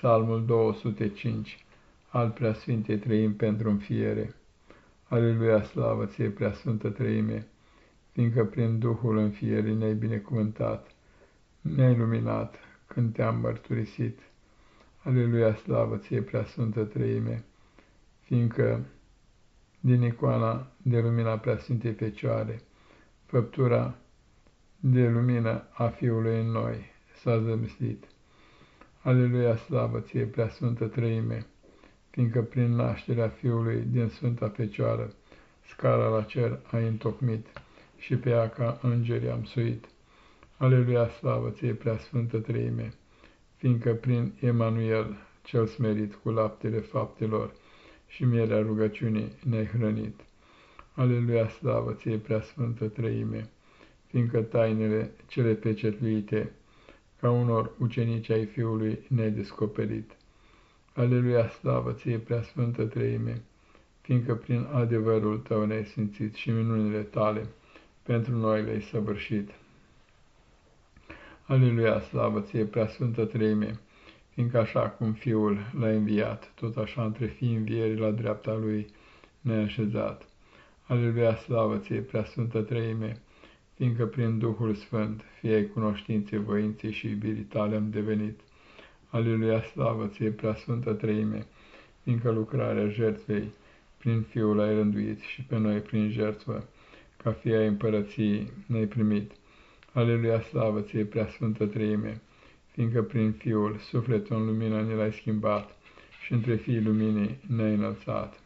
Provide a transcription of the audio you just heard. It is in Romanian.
Psalmul 205 al Preasfintei Trăim pentru înfiere. Aleluia, slavă ție, Preasfântă Trăime, fiindcă prin Duhul înfierii ne-ai binecuvântat, ne-ai luminat când te-am mărturisit. Aleluia, slavă ție, Preasfântă Trăime, fiindcă din icoana de lumina Preasfintei Fecioare, făptura de lumină a Fiului în noi s-a zămislit. Aleluia, slavă ție, prea sfântă trăime, fiindcă prin nașterea Fiului din Sfânta Fecioară, scara la cer a întocmit și pe ea ca îngeri am suit. Aleluia, slavă ție, prea sfântă trăime, fiindcă prin Emanuel, cel smerit cu laptele faptelor și mierea rugăciunii ne-ai hrănit. Aleluia, slavă ție, prea sfântă trăime, fiindcă tainele cele pecetluite, ca unor ucenici ai Fiului nedescoperit. Aleluia, slavă ție, preasfântă treime, fiindcă prin adevărul tău ne-ai simțit și minunile tale pentru noi le-ai săvârșit. Aleluia, slavă ție, preasfântă treime, fiindcă așa cum Fiul l-a înviat, tot așa între fii învierii la dreapta Lui ne-ai așezat. Aleluia, slavă ție, preasfântă treime, fiindcă prin Duhul Sfânt, fie ai cunoștințe, voinței și iubirii tale am devenit. Aleluia, slavă ție, preasfântă trăime, fiindcă lucrarea jertfei prin Fiul ai rânduit și pe noi prin jertfă, ca fie ai împărăției ne-ai primit. Aleluia, slavă ție, preasfântă trăime, fiindcă prin Fiul sufletul în lumină ne l-ai schimbat și între fiii luminii ne-ai înălțat.